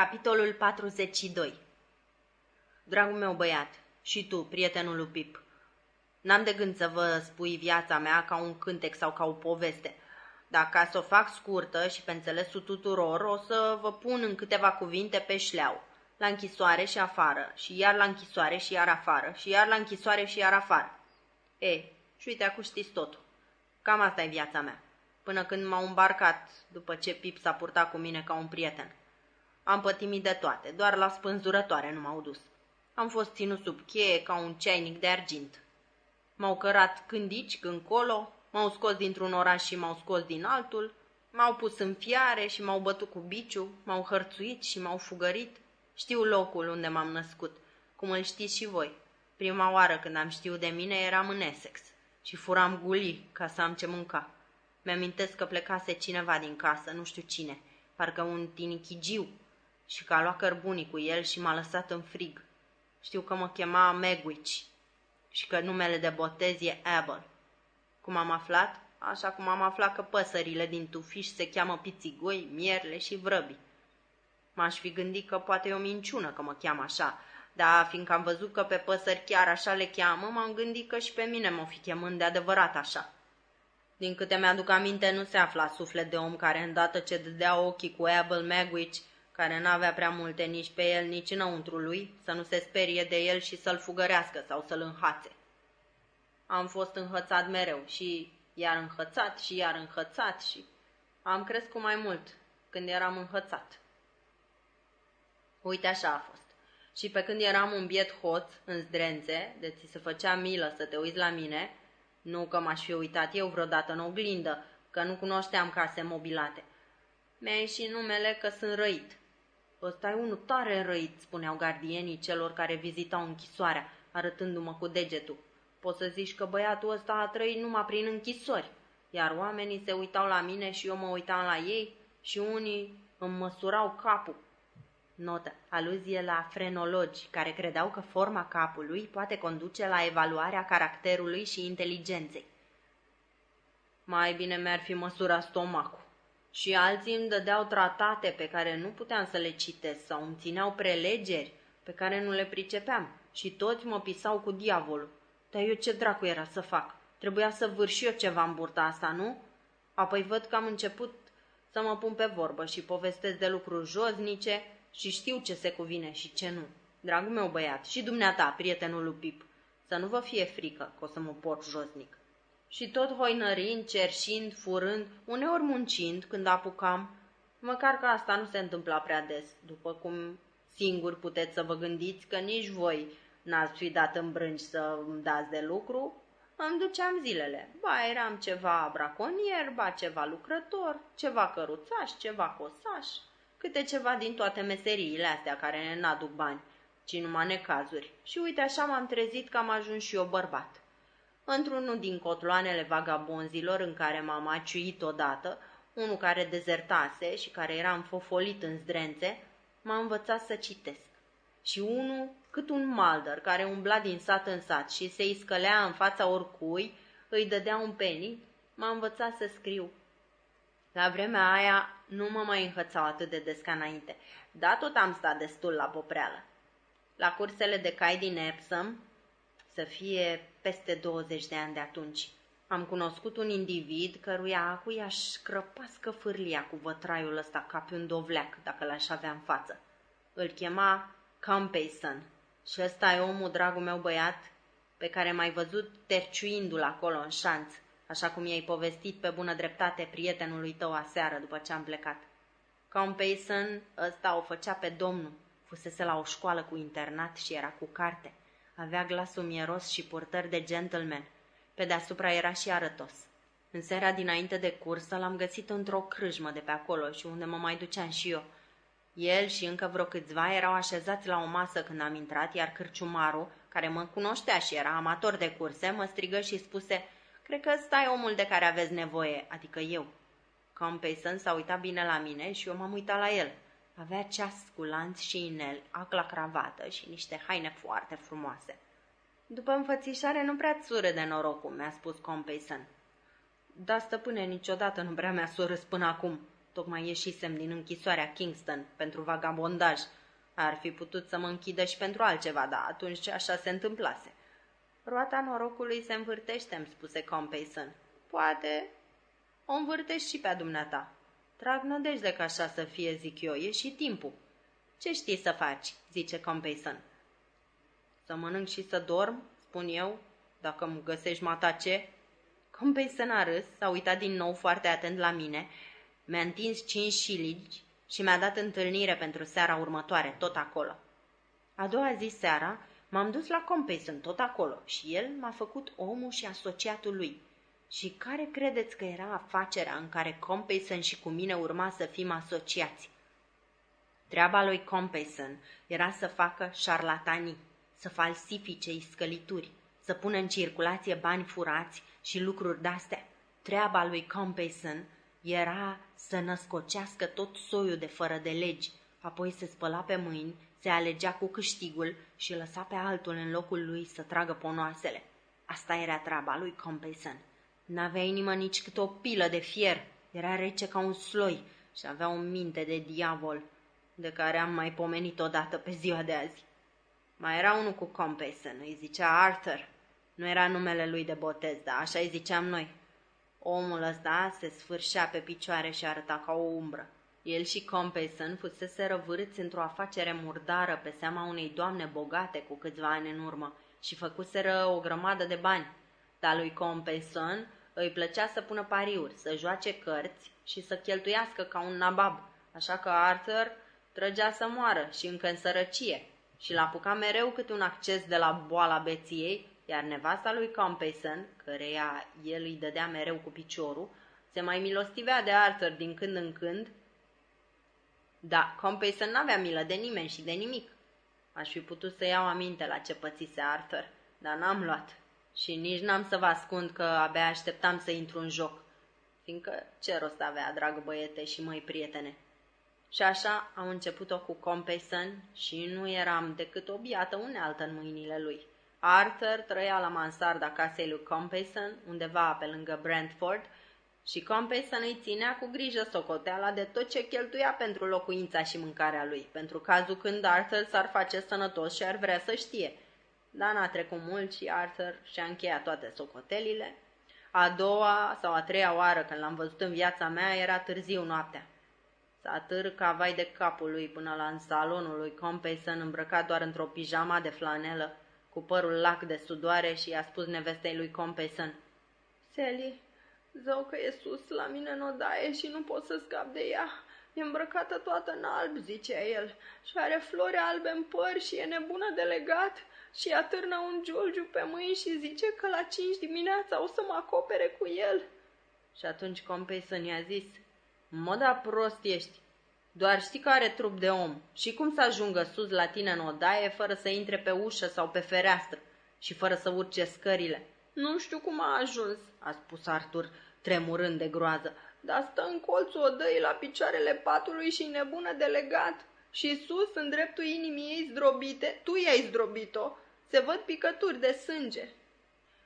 Capitolul 42 Dragul meu băiat, și tu, prietenul lui Pip, n-am de gând să vă spui viața mea ca un cântec sau ca o poveste. Dar ca să o fac scurtă și pe înțelesul tuturor, o să vă pun în câteva cuvinte pe șleau. La închisoare și afară, și iar la închisoare și iar afară, și iar la închisoare și iar afară. E, și uite, acum știți totul. Cam asta e viața mea. Până când m-au îmbarcat, după ce Pip s-a purtat cu mine ca un prieten. Am pătimit de toate, doar la spânzurătoare nu m-au dus. Am fost ținut sub cheie ca un ceainic de argint. M-au cărat când aici, când colo, m-au scos dintr-un oraș și m-au scos din altul, m-au pus în fiare și m-au bătut cu biciu, m-au hărțuit și m-au fugărit. Știu locul unde m-am născut, cum îl știți și voi. Prima oară când am știut de mine eram în Essex și furam guli ca să am ce mânca. Mi-amintesc că plecase cineva din casă, nu știu cine, parcă un tinichigiu, și că a luat cărbunii cu el și m-a lăsat în frig. Știu că mă chema Megwitch și că numele de botez e Abel. Cum am aflat? Așa cum am aflat că păsările din tufiș se cheamă pițigoi, mierle și vrăbi. M-aș fi gândit că poate e o minciună că mă cheamă așa, dar fiindcă am văzut că pe păsări chiar așa le cheamă, m-am gândit că și pe mine mă fi chemând de adevărat așa. Din câte mi-aduc aminte, nu se afla suflet de om care, îndată ce dădea ochii cu Abel Magwitch, care n-avea prea multe nici pe el, nici înăuntru lui, să nu se sperie de el și să-l fugărească sau să-l înhațe. Am fost înhățat mereu și iar înhățat și iar înhățat și am crescut mai mult când eram înhățat. Uite așa a fost. Și pe când eram un biet hoț în zdrențe, de ți se făcea milă să te uiți la mine, nu că m-aș fi uitat eu vreodată în oglindă, că nu cunoșteam case mobilate. Mi-a ieșit numele că sunt răit. Ăsta e unul tare răit, spuneau gardienii celor care vizitau închisoarea, arătându-mă cu degetul. Poți să zici că băiatul ăsta a trăit numai prin închisori, iar oamenii se uitau la mine și eu mă uitam la ei și unii îmi măsurau capul. Notă. Aluzie la frenologi, care credeau că forma capului poate conduce la evaluarea caracterului și inteligenței. Mai bine mi-ar fi măsura stomacul și alții îmi dădeau tratate pe care nu puteam să le citesc sau îmi țineau prelegeri pe care nu le pricepeam și toți mă pisau cu diavolul. Dar eu ce dracu era să fac? Trebuia să vârși eu ceva în burta asta, nu? Apoi văd că am început să mă pun pe vorbă și povestesc de lucruri josnice și știu ce se cuvine și ce nu. Dragul meu băiat, și dumneata, prietenul lui Pip, să nu vă fie frică că o să mă port josnic și tot hoinărind, cerșind, furând, uneori muncind când apucam, măcar că asta nu se întâmpla prea des, după cum singur puteți să vă gândiți că nici voi n-ați fi dat în brânci să îmi dați de lucru, îmi duceam zilele. Ba eram ceva braconier, ba ceva lucrător, ceva căruțaș, ceva cosaș, câte ceva din toate meseriile astea care ne n-aduc bani, ci numai necazuri. Și uite așa m-am trezit că am ajuns și eu bărbat. Într-unul din cotloanele vagabonzilor în care m-am aciuit odată, unul care dezertase și care era înfofolit în zdrențe, m-a învățat să citesc. Și unul, cât un maldăr care umbla din sat în sat și se iscălea în fața oricui, îi dădea un penny, m-a învățat să scriu. La vremea aia nu mă mai înhățau atât de des ca înainte, dar tot am stat destul la popreală. La cursele de cai din Epsom, să fie peste 20 de ani de atunci. Am cunoscut un individ căruia acu i-aș crăpa scăfârlia cu vătraiul ăsta ca pe un dovleac, dacă l-aș avea în față. Îl chema Compeyson și ăsta e omul, dragul meu băiat, pe care m-ai văzut terciuindu-l acolo în șanț, așa cum i-ai povestit pe bună dreptate prietenului tău aseară după ce am plecat. Compeyson ăsta o făcea pe domnul, fusese la o școală cu internat și era cu carte. Avea glasul mieros și purtări de gentleman. Pe deasupra era și arătos. În seara dinainte de cursă l-am găsit într-o crâșmă de pe acolo și unde mă mai duceam și eu. El și încă vreo câțiva erau așezați la o masă când am intrat, iar cârciumarul, care mă cunoștea și era amator de curse, mă strigă și spuse Cred că ăsta e omul de care aveți nevoie, adică eu. Compeyson s-a uitat bine la mine și eu m-am uitat la el. Avea ceas cu lanț și inel, acla cravată și niște haine foarte frumoase. După înfățișare nu prea țură de norocul, mi-a spus Compeyson. Da, stăpâne, niciodată nu prea mi-a surâs până acum, Tocmai ieșisem din închisoarea Kingston pentru vagabondaj. Ar fi putut să mă închidă și pentru altceva, dar atunci așa se întâmplase. Roata norocului se învârtește, îmi spuse Compeyson. Poate o învârtești și pe dumneata. Trag nădejde că așa să fie, zic eu, e și timpul. Ce știi să faci, zice Compeyson. Să mănânc și să dorm, spun eu, dacă îmi găsești mata ce? Compeyson a râs, s-a uitat din nou foarte atent la mine, mi-a întins cinci șiligi și mi-a dat întâlnire pentru seara următoare, tot acolo. A doua zi seara m-am dus la Compeyson, tot acolo, și el m-a făcut omul și asociatul lui. Și care credeți că era afacerea în care Compeyson și cu mine urma să fim asociați? Treaba lui Compeyson era să facă șarlatanii, să falsifice iscălituri, să pună în circulație bani furați și lucruri de-astea. Treaba lui Compeyson era să născocească tot soiul de fără de legi, apoi se spăla pe mâini, se alegea cu câștigul și lăsa pe altul în locul lui să tragă ponoasele. Asta era treaba lui Compeyson. N-avea inimă nici cât o pilă de fier, era rece ca un sloi și avea o minte de diavol, de care am mai pomenit odată pe ziua de azi. Mai era unul cu Compeyson, îi zicea Arthur. Nu era numele lui de botez, dar așa îi ziceam noi. Omul ăsta se sfârșea pe picioare și arăta ca o umbră. El și Compeyson fusese răvârâți într-o afacere murdară pe seama unei doamne bogate cu câțiva ani în urmă și făcuseră o grămadă de bani. Dar lui Compeyson îi plăcea să pună pariuri, să joace cărți și să cheltuiască ca un nabab, așa că Arthur trăgea să moară și încă în sărăcie și l-a apucat mereu câte un acces de la boala beției iar nevasta lui Compeyson, căreia el îi dădea mereu cu piciorul, se mai milostivea de Arthur din când în când. Da, Compeyson n-avea milă de nimeni și de nimic. Aș fi putut să iau aminte la ce pățise Arthur, dar n-am luat. Și nici n-am să vă ascund că abia așteptam să intru în joc, fiindcă ce rost avea, dragă băiete și măi prietene. Și așa au început-o cu Compeyson și nu eram decât o biată unealtă în mâinile lui. Arthur trăia la mansarda casei lui Compeyson, undeva pe lângă Brentford, și Compeyson îi ținea cu grijă socoteala de tot ce cheltuia pentru locuința și mâncarea lui, pentru cazul când Arthur s-ar face sănătos și ar vrea să știe. Dar n-a trecut mult și Arthur și-a încheiat toate socotelile. A doua sau a treia oară când l-am văzut în viața mea era târziu noaptea. S-a ca vai de capul lui până la în salonul lui Compeyson îmbrăcat doar într-o pijama de flanelă cu părul lac de sudoare și i-a spus nevestei lui Compeyson. Sally, zău că e sus la mine în odaie și nu pot să scap de ea. E îmbrăcată toată în alb, zicea el, și are flori albe în păr și e nebună de legat și atârnă un giulgiu pe mâini și zice că la cinci dimineața o să mă acopere cu el. Și atunci Compeyson i-a zis, mă da prost ești, doar știi că are trup de om și cum să ajungă sus la tine în odaie fără să intre pe ușă sau pe fereastră și fără să urce scările. Nu știu cum a ajuns, a spus Artur, tremurând de groază, dar stă în colțul odăii la picioarele patului și nebună de legat. Și sus, în dreptul inimii ei zdrobite, tu i-ai zdrobit-o, se văd picături de sânge.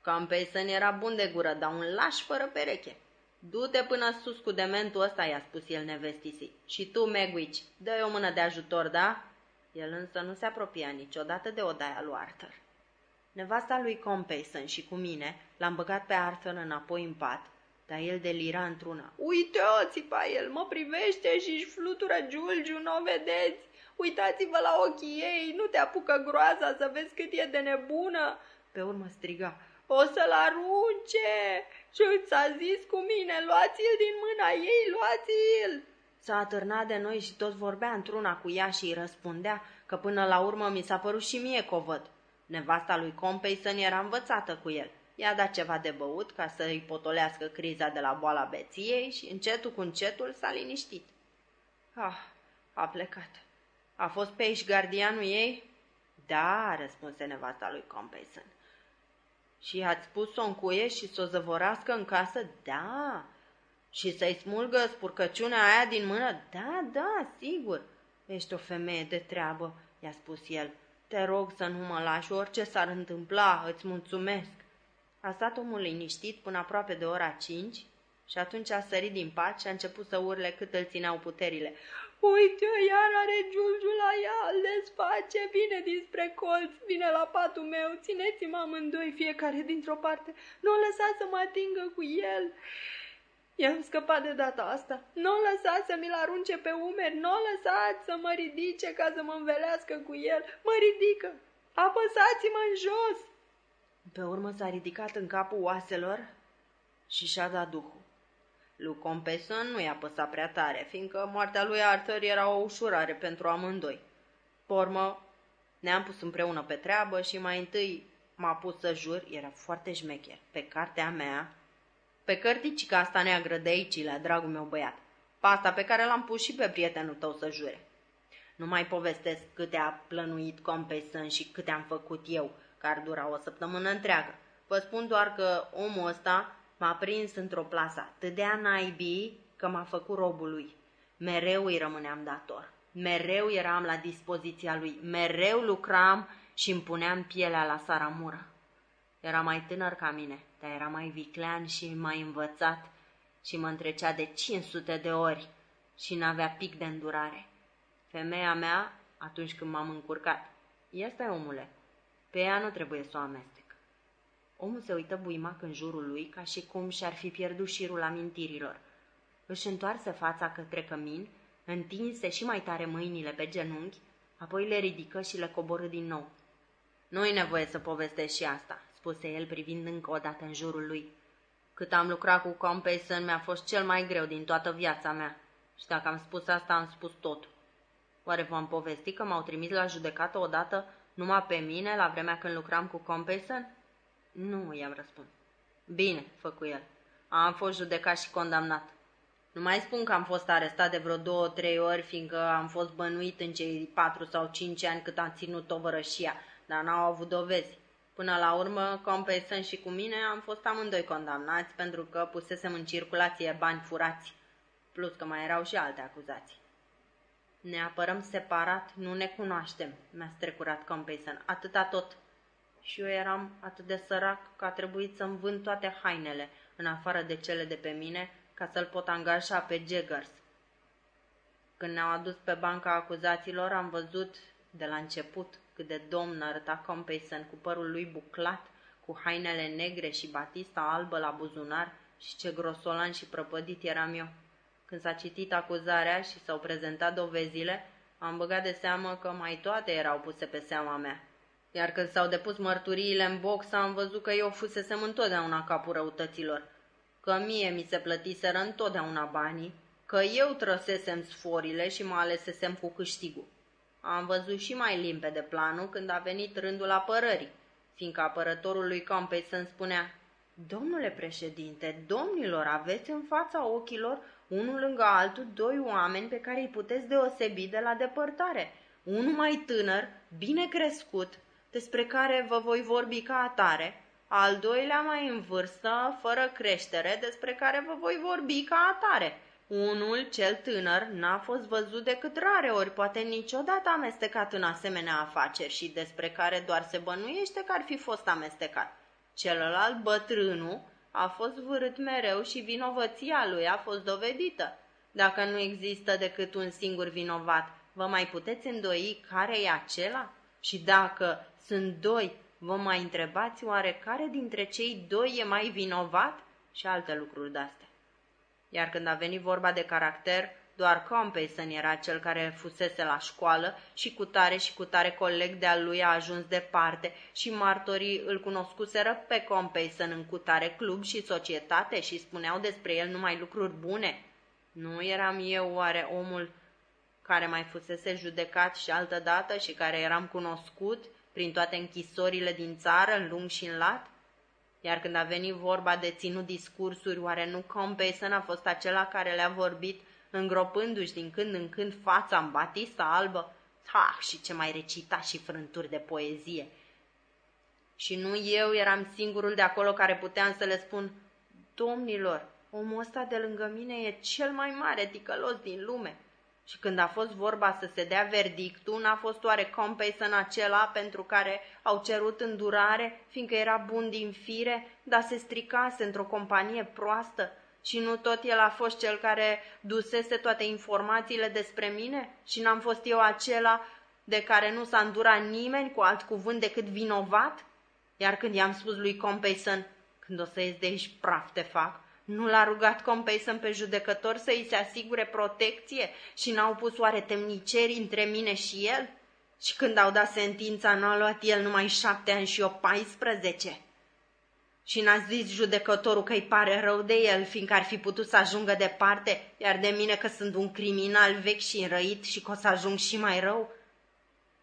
Campeyson era bun de gură, dar un laș fără pereche. Du-te până sus cu dementul ăsta, i-a spus el nevestisii. Și tu, Megwitch, dă-i o mână de ajutor, da? El însă nu se apropia niciodată de odaia lui Arthur. Nevasta lui Compeyson și cu mine l-am băgat pe Arthur înapoi în pat, dar el delira într-una. Uite-o, țipa el, mă privește și își flutură giulgiu, nu o vedeți? Uitați-vă la ochii ei, nu te apucă groaza să vezi cât e de nebună? Pe urmă striga, o să-l arunce! Și ți-a zis cu mine, luați-l din mâna ei, luați-l! S-a atârnat de noi și tot vorbea într-una cu ea și îi răspundea că până la urmă mi s-a părut și mie covăd. Nevasta lui Compeyson era învățată cu el. I-a dat ceva de băut ca să îi potolească criza de la boala beției și încetul cu încetul s-a liniștit. Ah, a plecat. A fost pe aici gardianul ei? Da, răspunse nevasta lui Compeyson. Și ați spus-o în cuie și să o zăvorască în casă? Da. Și să-i smulgă spurcăciunea aia din mână? Da, da, sigur. Ești o femeie de treabă, i-a spus el. Te rog să nu mă lași, orice s-ar întâmpla, îți mulțumesc. A stat omul liniștit până aproape de ora cinci Și atunci a sărit din pat și a început să urle cât îl țineau puterile. Uite, iar are giulgiul la ea, îl desface, vine dinspre colț, vine la patul meu, țineți-mă amândoi, fiecare dintr-o parte, nu o lăsați să mă atingă cu el. I-am scăpat de data asta. Nu o lăsați să mi-l arunce pe umeri, nu o lăsați să mă ridice ca să mă învelească cu el. Mă ridică! Apăsați-mă în jos! Pe urmă s-a ridicat în capul oaselor și și-a dat duhul. Lui Compeson nu i-a păsat prea tare, fiindcă moartea lui Arthur era o ușurare pentru amândoi. Pormă, ne-am pus împreună pe treabă și mai întâi m-a pus să jur, era foarte șmecher, pe cartea mea, pe cărticica asta neagră de aici, la dragul meu băiat, pasta pe care l-am pus și pe prietenul tău să jure. Nu mai povestesc câte a plănuit Compeson și câte am făcut eu, care dura o săptămână întreagă. Vă spun doar că omul ăsta M-a prins într-o plasă atât de anaibii că m-a făcut robul lui. Mereu îi rămâneam dator. Mereu eram la dispoziția lui. Mereu lucram și îmi puneam pielea la saramură. Era mai tânăr ca mine, dar era mai viclean și mai învățat și mă întrecea de 500 de ori și n-avea pic de îndurare. Femeia mea, atunci când m-am încurcat, este omule, pe ea nu trebuie să o amestec. Omul se uită buimac în jurul lui, ca și cum și-ar fi pierdut șirul amintirilor. Își întoarse fața către cămin, întinse și mai tare mâinile pe genunchi, apoi le ridică și le coborâ din nou. Nu-i nevoie să povestesc și asta, spuse el privind încă o dată în jurul lui. Cât am lucrat cu Compeyson mi-a fost cel mai greu din toată viața mea. Și dacă am spus asta, am spus tot. Oare v-am povestit că m-au trimis la judecată odată numai pe mine la vremea când lucram cu Compeyson? Nu, i-am răspuns. Bine, făcu el. Am fost judecat și condamnat. Nu mai spun că am fost arestat de vreo două, trei ori, fiindcă am fost bănuit în cei patru sau cinci ani cât am ținut tovărășia, dar n-au avut dovezi. Până la urmă, compensând și cu mine, am fost amândoi condamnați pentru că pusesem în circulație bani furați, plus că mai erau și alte acuzații. Ne apărăm separat, nu ne cunoaștem, mi-a strecurat Compeyson, atâta tot și eu eram atât de sărac că a trebuit să-mi vând toate hainele, în afară de cele de pe mine, ca să-l pot angaja pe Jaggers. Când ne-au adus pe banca acuzaților, am văzut de la început cât de domn arăta Compeyson cu părul lui buclat, cu hainele negre și batista albă la buzunar și ce grosolan și prăpădit eram eu. Când s-a citit acuzarea și s-au prezentat dovezile, am băgat de seamă că mai toate erau puse pe seama mea. Iar când s-au depus mărturiile în box, am văzut că eu fusesem întotdeauna capul răutăților, că mie mi se plătiseră întotdeauna banii, că eu trăsesem sforile și mă alesesem cu câștigul. Am văzut și mai limpede planul când a venit rândul apărării, fiindcă apărătorul lui Campei să-mi spunea Domnule președinte, domnilor, aveți în fața ochilor unul lângă altul doi oameni pe care îi puteți deosebi de la depărtare. Unul mai tânăr, bine crescut, despre care vă voi vorbi ca atare, al doilea mai în vârstă, fără creștere, despre care vă voi vorbi ca atare. Unul, cel tânăr, n-a fost văzut decât rare ori, poate niciodată amestecat în asemenea afaceri și despre care doar se bănuiește că ar fi fost amestecat. Celălalt, bătrânul, a fost vârât mereu și vinovăția lui a fost dovedită. Dacă nu există decât un singur vinovat, vă mai puteți îndoi care e acela? Și dacă sunt doi, vă mai întrebați oare care dintre cei doi e mai vinovat? Și alte lucruri de-astea. Iar când a venit vorba de caracter, doar Compeyson era cel care fusese la școală și cu tare și cu tare coleg de-al lui a ajuns departe și martorii îl cunoscuseră pe Compeyson în cutare club și societate și spuneau despre el numai lucruri bune. Nu eram eu oare omul care mai fusese judecat și altădată și care eram cunoscut prin toate închisorile din țară, în lung și în lat? Iar când a venit vorba de ținut discursuri, oare nu Compeyson a fost acela care le-a vorbit, îngropându-și din când în când fața în batista albă? Ha, și ce mai recita și frânturi de poezie! Și nu eu eram singurul de acolo care puteam să le spun, domnilor, omul ăsta de lângă mine e cel mai mare ticălos din lume. Și când a fost vorba să se dea verdictul, n-a fost oare Compeyson acela pentru care au cerut îndurare, fiindcă era bun din fire, dar se stricase într-o companie proastă Și nu tot el a fost cel care dusese toate informațiile despre mine? Și n-am fost eu acela de care nu s-a îndurat nimeni cu alt cuvânt decât vinovat? Iar când i-am spus lui Compeyson, când o să ies de aici praf te fac, nu l-a rugat Compeyson pe judecător să îi se asigure protecție și n-au pus oare temniceri între mine și el? Și când au dat sentința, n-a luat el numai șapte ani și eu paisprezece? Și n-a zis judecătorul că îi pare rău de el, fiindcă ar fi putut să ajungă departe, iar de mine că sunt un criminal vechi și înrăit și că o să ajung și mai rău?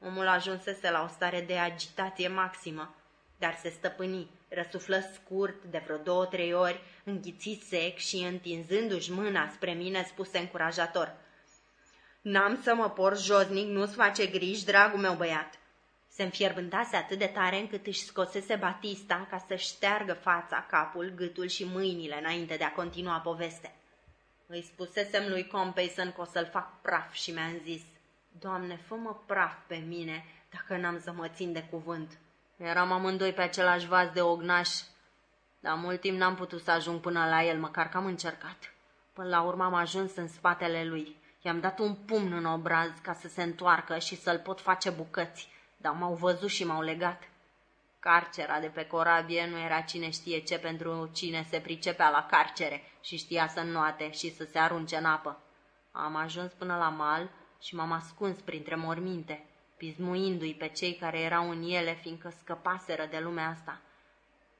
Omul ajunsese la o stare de agitație maximă, dar se stăpâni, răsuflă scurt de vreo două-trei ori, înghiți sec și întinzându-și mâna spre mine spuse încurajator. N-am să mă por josnic, nu-ți face griji, dragul meu băiat. Se înfierbântase atât de tare încât își scosese Batista ca să șteargă fața, capul, gâtul și mâinile înainte de a continua poveste. Îi spusesem lui Compeyson că o să-l fac praf și mi-am zis, Doamne, fă-mă praf pe mine dacă n-am să mă țin de cuvânt. Eram amândoi pe același vas de ognaș, dar mult timp n-am putut să ajung până la el, măcar că am încercat. Până la urmă am ajuns în spatele lui. I-am dat un pumn în obraz ca să se întoarcă și să-l pot face bucăți dar m-au văzut și m-au legat. Carcera de pe corabie nu era cine știe ce pentru cine se pricepea la carcere și știa să înnoate și să se arunce în apă. Am ajuns până la mal și m-am ascuns printre morminte, pismuindu-i pe cei care erau în ele, fiindcă scăpaseră de lumea asta.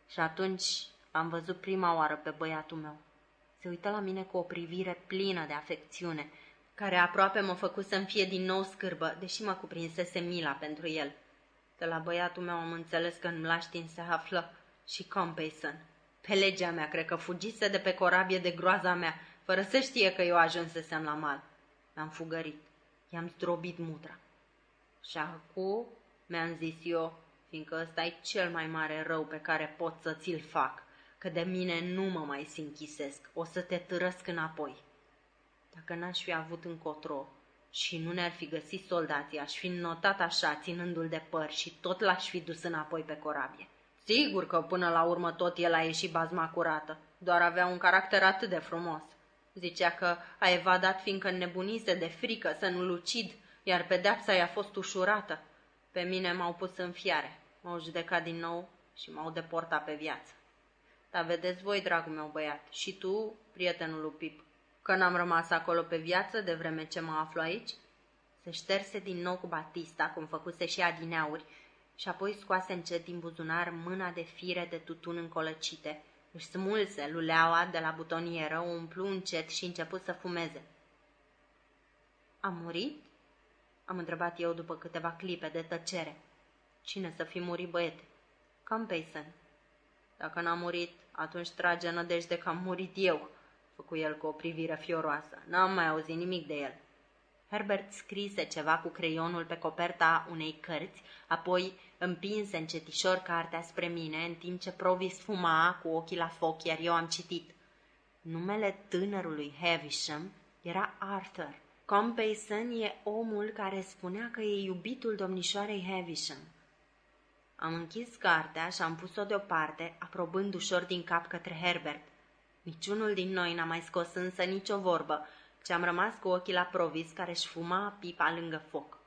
Și atunci am văzut prima oară pe băiatul meu. Se uită la mine cu o privire plină de afecțiune care aproape mă făcu să-mi fie din nou scârbă, deși mă cuprinsese mila pentru el. De la băiatul meu am înțeles că în mlaștin se află și Compeyson. Pe legea mea, cred că fugise de pe corabie de groaza mea, fără să știe că eu ajunsesem la mal. M-am fugărit. I-am zdrobit mutra. Și acum, mi-am zis eu, fiindcă ăsta e cel mai mare rău pe care pot să ți-l fac, că de mine nu mă mai sinchisesc, o să te târăsc înapoi. Dacă n-aș fi avut încotro și nu ne-ar fi găsit soldații, aș fi notat așa, ținându-l de păr și tot l-aș fi dus înapoi pe corabie. Sigur că până la urmă tot el a ieșit bazma curată, doar avea un caracter atât de frumos. Zicea că a evadat fiindcă nebunise de frică să nu-l ucid, iar pedeapsa i-a fost ușurată. Pe mine m-au pus în fiare, m-au judecat din nou și m-au deportat pe viață. Dar vedeți voi, dragul meu băiat, și tu, prietenul lui Pip, că n-am rămas acolo pe viață de vreme ce mă aflu aici? Se șterse din nou cu Batista, cum făcuse și adineauri, și apoi scoase încet din buzunar mâna de fire de tutun încolăcite, își smulse luleaua de la butonieră, o umplu încet și început să fumeze. A murit? Am întrebat eu după câteva clipe de tăcere. Cine să fi murit, băiete? Cam Payson. Dacă n-a murit, atunci trage nădejde că am murit eu, făcu el cu o privire fioroasă. N-am mai auzit nimic de el. Herbert scrise ceva cu creionul pe coperta unei cărți, apoi împinse încetișor cartea spre mine, în timp ce Provis fuma cu ochii la foc, iar eu am citit. Numele tânărului Havisham era Arthur. Compeyson e omul care spunea că e iubitul domnișoarei Havisham. Am închis cartea și am pus-o deoparte, aprobând ușor din cap către Herbert. Niciunul din noi n-a mai scos însă nicio vorbă, ci am rămas cu ochii la Provis care își fuma pipa lângă foc.